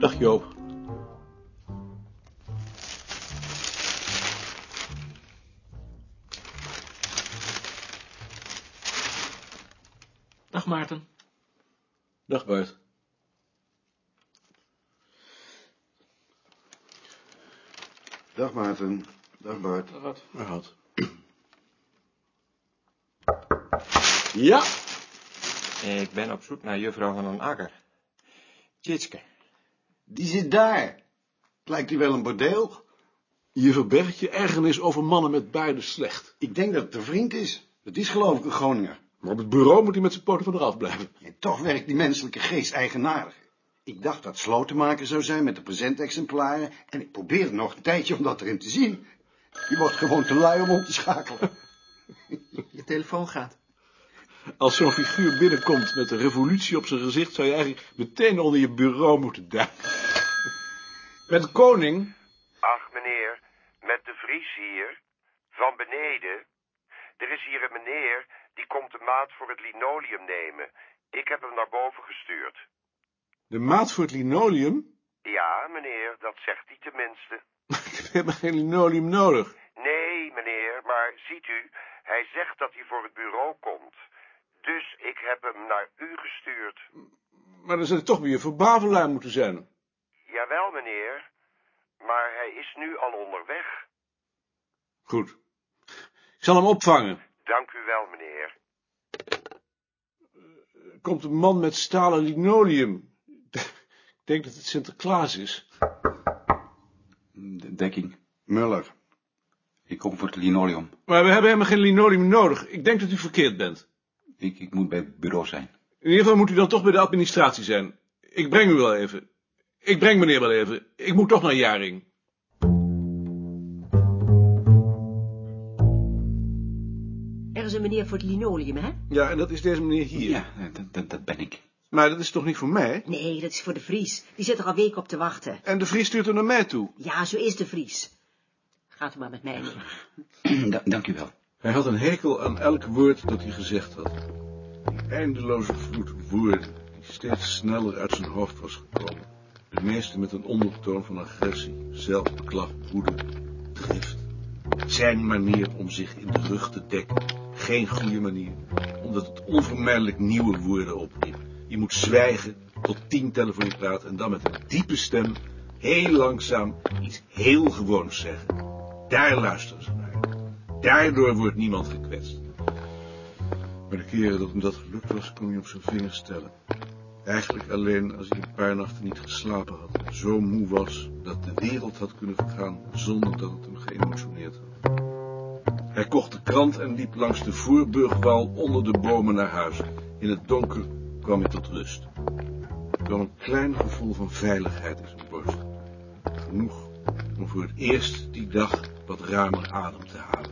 Dag Joop. Dag Maarten. Dag Bart. Dag Maarten. Dag Bart. Maar had. Ja, Ik ben op zoek naar juffrouw van den Akker. Tjitske. Die zit daar. Lijkt die wel een bordeel? je verbergt je ergernis over mannen met baarden slecht. Ik denk dat het een vriend is. Het is geloof ik een Groninger. Maar op het bureau moet hij met zijn poten van eraf blijven. En toch werkt die menselijke geest eigenaardig. Ik dacht dat slotenmaker zou zijn met de presentexemplaren. En ik probeerde nog een tijdje om dat erin te zien. Je wordt gewoon te lui om om te schakelen. Je telefoon gaat. Als zo'n figuur binnenkomt met een revolutie op zijn gezicht, zou je eigenlijk meteen onder je bureau moeten duiken. Met de koning? Ach, meneer, met de Vries hier, van beneden. Er is hier een meneer, die komt de maat voor het linoleum nemen. Ik heb hem naar boven gestuurd. De maat voor het linoleum? Ja, meneer, dat zegt hij tenminste. Ik heb geen linoleum nodig. Nee, meneer, maar ziet u, hij zegt dat hij voor het bureau komt. Dus ik heb hem naar u gestuurd. Maar dan zou het toch weer voor Bavelaar moeten zijn. Jawel, meneer, maar hij is nu al onderweg. Goed. Ik zal hem opvangen. Dank u wel, meneer. Er komt een man met stalen linoleum. Ik denk dat het Sinterklaas is. De dekking. Muller. Ik kom voor het linoleum. Maar we hebben helemaal geen linoleum nodig. Ik denk dat u verkeerd bent. Ik, ik moet bij het bureau zijn. In ieder geval moet u dan toch bij de administratie zijn. Ik breng u wel even. Ik breng meneer wel even. Ik moet toch naar Jaring. Er is een meneer voor het linoleum, hè? Ja, en dat is deze meneer hier. Ja, dat, dat, dat ben ik. Maar dat is toch niet voor mij? Nee, dat is voor de Vries. Die zit er al weken op te wachten. En de Vries stuurt hem naar mij toe. Ja, zo is de Vries. Gaat u maar met mij mee. Dank u wel. Hij had een hekel aan elk woord dat hij gezegd had. Die eindeloze vloed woorden, die steeds sneller uit zijn hoofd was gekomen. De meeste met een ondertoon van agressie, zelfbeklag, woede, drift. Zijn manier om zich in de rug te dekken. Geen goede manier, omdat het onvermijdelijk nieuwe woorden opriep. Je moet zwijgen, tot tien tellen voor je praat en dan met een diepe stem, heel langzaam, iets heel gewoons zeggen. Daar luisteren ze naar. Daardoor wordt niemand gekwetst. Maar de keren dat hem dat gelukt was, kon hij op zijn vingers tellen. Eigenlijk alleen als hij een paar nachten niet geslapen had. Zo moe was dat de wereld had kunnen vergaan zonder dat het hem geëmotioneerd had. Hij kocht de krant en liep langs de Voorburgwal onder de bomen naar huis. In het donker kwam hij tot rust. Kwam een klein gevoel van veiligheid in zijn borst. Genoeg om voor het eerst die dag wat ruimer adem te halen.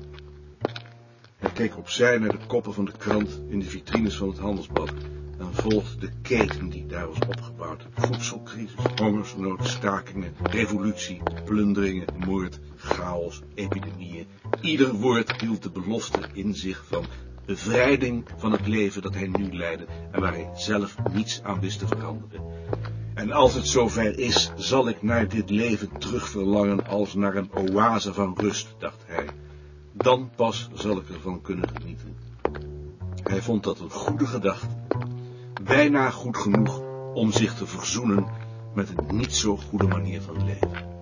Keek opzij naar de koppen van de krant in de vitrines van het handelsblad en volgde de keten die daar was opgebouwd. Voedselcrisis, hongersnood, stakingen, revolutie, plunderingen, moord, chaos, epidemieën. Ieder woord hield de belofte in zich van bevrijding van het leven dat hij nu leidde en waar hij zelf niets aan wist te veranderen. En als het zover is, zal ik naar dit leven terugverlangen als naar een oase van rust, dacht hij. Dan pas zal ik ervan kunnen genieten. Hij vond dat een goede gedachte. Bijna goed genoeg om zich te verzoenen met een niet zo goede manier van leven.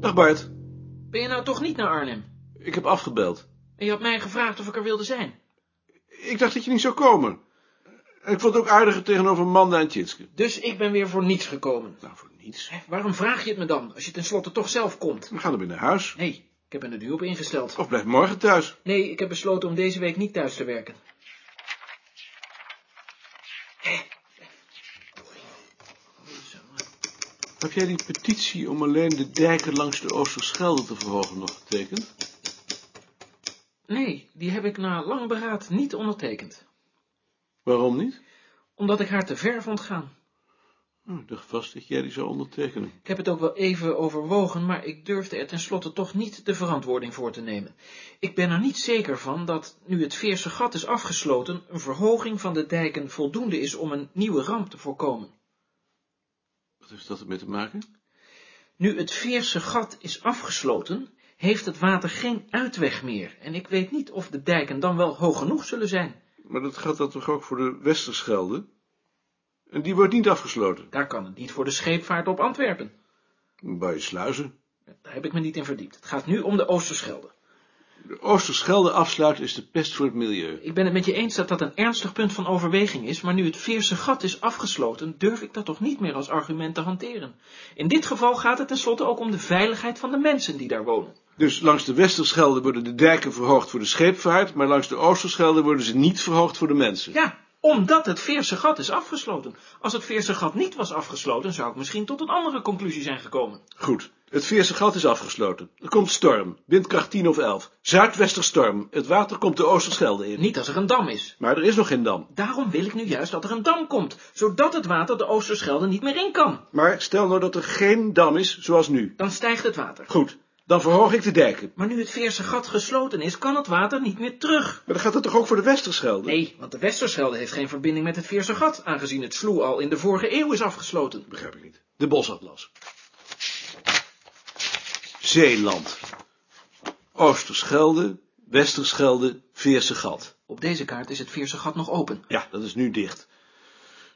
Dag Bart, Ben je nou toch niet naar Arnhem? ik heb afgebeld. En je had mij gevraagd of ik er wilde zijn. Ik dacht dat je niet zou komen. Ik vond het ook aardiger tegenover Manda en Tjitske. Dus ik ben weer voor niets gekomen. Nou, voor niets. Waarom vraag je het me dan, als je tenslotte toch zelf komt? We gaan er weer naar huis. Nee, ik heb er nu op ingesteld. Of blijf morgen thuis. Nee, ik heb besloten om deze week niet thuis te werken. Heb jij die petitie om alleen de dijken langs de Oosterschelde te verhogen nog getekend? Nee, die heb ik na lang beraad niet ondertekend. Waarom niet? Omdat ik haar te ver vond gaan. Oh, ik dacht vast dat jij die zou ondertekenen. Ik heb het ook wel even overwogen, maar ik durfde er tenslotte toch niet de verantwoording voor te nemen. Ik ben er niet zeker van dat, nu het Veerse gat is afgesloten, een verhoging van de dijken voldoende is om een nieuwe ramp te voorkomen. Wat heeft dat ermee te maken? Nu het Veerse gat is afgesloten, heeft het water geen uitweg meer, en ik weet niet of de dijken dan wel hoog genoeg zullen zijn. Maar dat gaat dan toch ook voor de Westerschelde? En die wordt niet afgesloten. Daar kan het niet voor de scheepvaart op Antwerpen. Bij sluizen. Daar heb ik me niet in verdiept. Het gaat nu om de Oosterschelde. De Oosterschelde afsluiten is de pest voor het milieu. Ik ben het met je eens dat dat een ernstig punt van overweging is, maar nu het Veerse gat is afgesloten, durf ik dat toch niet meer als argument te hanteren. In dit geval gaat het tenslotte ook om de veiligheid van de mensen die daar wonen. Dus langs de Westerschelde worden de dijken verhoogd voor de scheepvaart, maar langs de Oosterschelde worden ze niet verhoogd voor de mensen. Ja, omdat het Veerse gat is afgesloten. Als het Veerse gat niet was afgesloten, zou ik misschien tot een andere conclusie zijn gekomen. Goed, het Veerse gat is afgesloten. Er komt storm, windkracht 10 of 11. Zuidwesterstorm, het water komt de Oosterschelde in. Niet als er een dam is. Maar er is nog geen dam. Daarom wil ik nu juist dat er een dam komt, zodat het water de Oosterschelde niet meer in kan. Maar stel nou dat er geen dam is, zoals nu. Dan stijgt het water. Goed, dan verhoog ik de dijken. Maar nu het Veerse gat gesloten is, kan het water niet meer terug. Maar dan gaat het toch ook voor de Westerschelde? Nee, want de Westerschelde heeft geen verbinding met het Veerse gat, aangezien het Sloe al in de vorige eeuw is afgesloten. Begrijp ik niet. De bosatlas. Zeeland. Oosterschelde, Westerschelde, Veerse gat. Op deze kaart is het Veerse gat nog open. Ja, dat is nu dicht.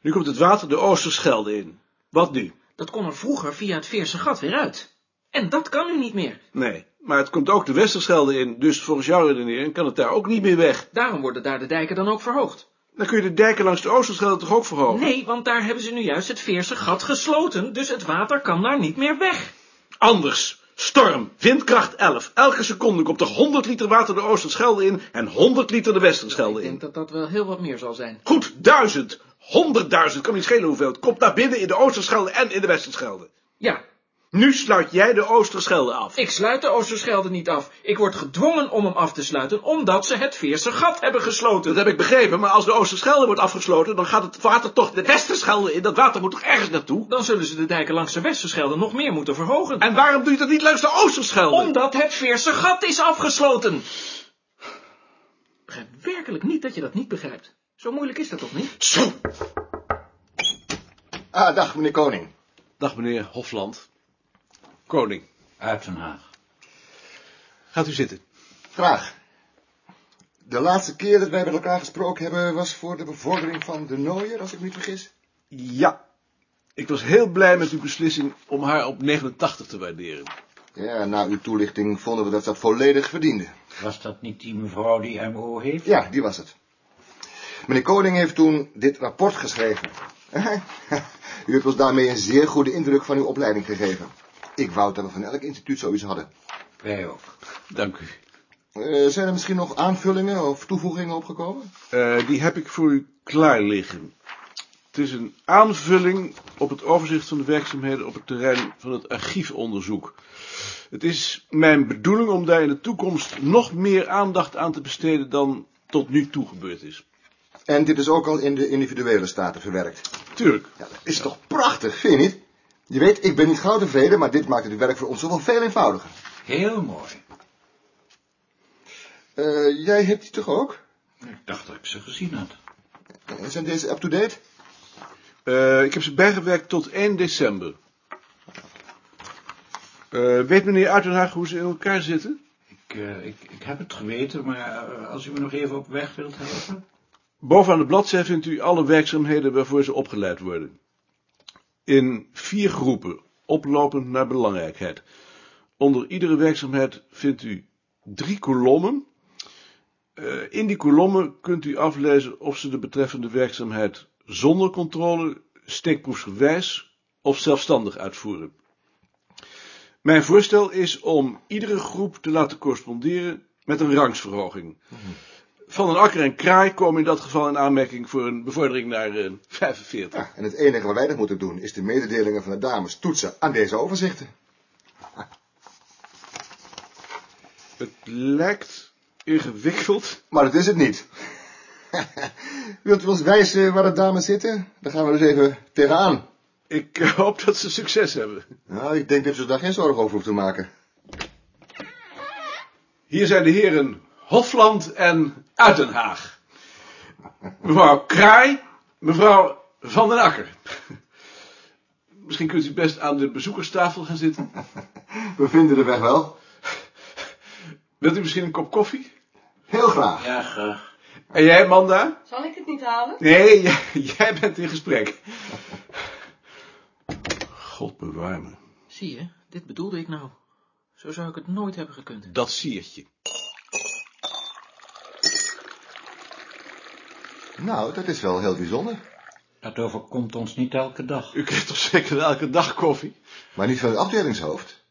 Nu komt het water de Oosterschelde in. Wat nu? Dat kon er vroeger via het Veerse gat weer uit. En dat kan nu niet meer. Nee, maar het komt ook de Westerschelde in, dus volgens jouw redenering kan het daar ook niet meer weg. Daarom worden daar de dijken dan ook verhoogd. Dan kun je de dijken langs de Oosterschelde toch ook verhogen? Nee, want daar hebben ze nu juist het Veerse gat gesloten, dus het water kan daar niet meer weg. Anders. Storm, windkracht 11. Elke seconde komt er 100 liter water de Oosterschelde in en 100 liter de Westerschelde Ik in. denk dat dat wel heel wat meer zal zijn. Goed, duizend. Honderdduizend, kan niet schelen hoeveel. Het komt naar binnen in de Oosterschelde en in de Westerschelde. Ja, Nu sluit jij de Oosterschelde af. ik sluit de Oosterschelde niet af. Ik word gedwongen om hem af te sluiten, omdat ze het Veerse gat hebben gesloten. Dat heb ik begrepen, maar als de Oosterschelde wordt afgesloten, dan gaat het water toch de Westerschelde in. Dat water moet toch ergens naartoe? Dan zullen ze de dijken langs de Westerschelde nog meer moeten verhogen. En waarom doe je dat niet langs de Oosterschelde? Omdat het Veerse gat is afgesloten. Ik begrijp werkelijk niet dat je dat niet begrijpt. Zo moeilijk is dat toch niet? Zo. Ah, dag meneer Koning. Dag meneer Hofland. Koning, Uit Den Haag. gaat u zitten. Graag. De laatste keer dat wij met elkaar gesproken hebben was voor de bevordering van de Nooier, als ik me niet vergis. Ja, ik was heel blij met uw beslissing om haar op 89 te waarderen. Ja, na uw toelichting vonden we dat dat volledig verdiende. Was dat niet die mevrouw die MO heeft? Ja, die was het. Meneer Koning heeft toen dit rapport geschreven. u hebt ons daarmee een zeer goede indruk van uw opleiding gegeven. Ik wou dat we van elk instituut zoiets hadden. Wij ook. Dank u. Eh, zijn er misschien nog aanvullingen of toevoegingen opgekomen? Eh, die heb ik voor u klaar liggen. Het is een aanvulling op het overzicht van de werkzaamheden op het terrein van het archiefonderzoek. Het is mijn bedoeling om daar in de toekomst nog meer aandacht aan te besteden dan tot nu toe gebeurd is. En dit is ook al in de individuele staten verwerkt. Tuurlijk. Ja, dat is toch prachtig, vind je niet? Je weet, ik ben niet gauw tevreden, maar dit maakt het werk voor ons toch wel veel eenvoudiger. Heel mooi. Eh, jij hebt die toch ook? Ik dacht dat ik ze gezien had. Eh, Zijn deze up-to-date? Eh, ik heb ze bijgewerkt tot 1 december. Eh, weet meneer Uitenhaag hoe ze in elkaar zitten? Ik, eh, ik, ik heb het geweten, maar als u me nog even op weg wilt helpen. Bovenaan de bladzij vindt u alle werkzaamheden waarvoor ze opgeleid worden. In vier groepen, oplopend naar belangrijkheid. Onder iedere werkzaamheid vindt u drie kolommen. Eh, in die kolommen kunt u aflezen of ze de betreffende werkzaamheid zonder controle, steekproefsgewijs of zelfstandig uitvoeren. Mijn voorstel is om iedere groep te laten corresponderen met een rangsverhoging. Van een akker en kraai komen in dat geval in aanmerking voor een bevordering naar eh, 45. Ja, en het enige wat wij nog moeten doen, is de mededelingen van de dames toetsen aan deze overzichten. Het lijkt ingewikkeld. Maar dat is het niet. Wilt u ons wijzen waar de dames zitten? Dan gaan we dus even tegenaan. Ik eh, hoop dat ze succes hebben. Nou, ik denk dat ze daar geen zorgen over hoeft te maken. Hier zijn de heren Hofland en Uitenhaag. Mevrouw Kraai, mevrouw Van den Akker. Misschien kunt u best aan de bezoekerstafel gaan zitten. We vinden de weg wel. Wilt u misschien een kop koffie? Heel graag. Ja, graag. En jij, Manda? Zal ik het niet halen? Nee, jij, jij bent in gesprek. God bewaar me. Zie je, dit bedoelde ik nou. Zo zou ik het nooit hebben gekund. Dat siertje. Nou, dat is wel heel bijzonder. Dat overkomt ons niet elke dag. U krijgt toch zeker elke dag koffie? Maar niet van het afdelingshoofd.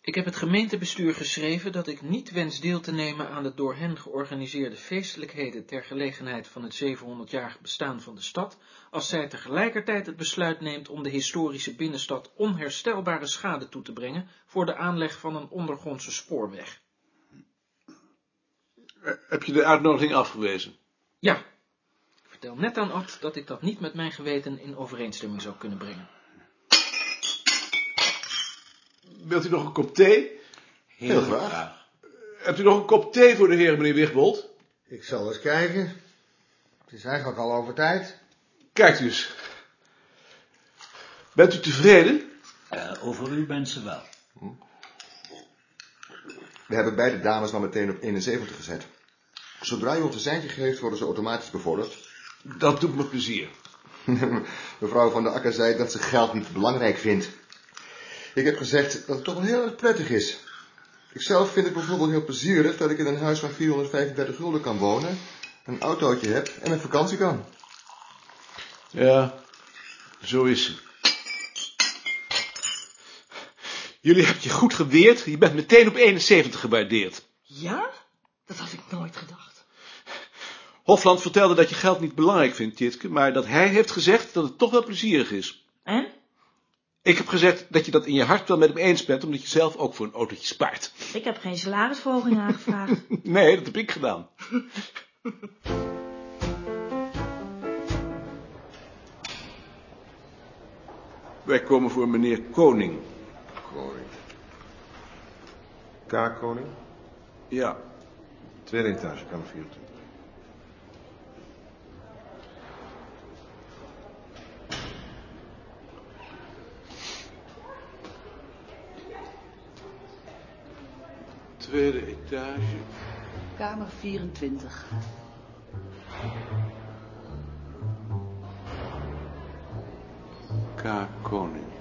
Ik heb het gemeentebestuur geschreven dat ik niet wens deel te nemen aan de door hen georganiseerde feestelijkheden ter gelegenheid van het 700-jarig bestaan van de stad, als zij tegelijkertijd het besluit neemt om de historische binnenstad onherstelbare schade toe te brengen voor de aanleg van een ondergrondse spoorweg. Eh, Heb je de uitnodiging afgewezen? Ja, ik vertel net aan Ad dat ik dat niet met mijn geweten in overeenstemming zou kunnen brengen. Wilt u nog een kop thee? Heel graag. Hebt u nog een kop thee voor de heer, meneer Wigbold? Ik zal eens kijken. Het is eigenlijk al over tijd. Kijkt u eens. Bent u tevreden? Eh, over u mensen wel. We hebben beide dames maar meteen op 71 gezet. Zodra u ons een seintje geeft, worden ze automatisch bevorderd. Dat doet me plezier. Mevrouw van der Akker zei dat ze geld niet belangrijk vindt. Ik heb gezegd dat het toch wel heel erg prettig is. Ikzelf vind het bijvoorbeeld heel plezierig dat ik in een huis van 435 gulden kan wonen, een autootje heb en met vakantie kan. Ja, zo is ze. Jullie hebben je goed geweerd. Je bent meteen op 71 gewaardeerd. Ja? Dat had ik nooit gedacht. Hofland vertelde dat je geld niet belangrijk vindt, Tjitke, maar dat hij heeft gezegd dat het toch wel plezierig is. En? Ik heb gezegd dat je dat in je hart wel met hem eens bent, omdat je zelf ook voor een autootje spaart. Ik heb geen salarisverhoging aangevraagd. Nee, dat heb ik gedaan. Wij komen voor meneer Koning. Koning. K. Koning? Ja, Tweede etage, kamer 24. Tweede etage. Kamer 24. K. Koning.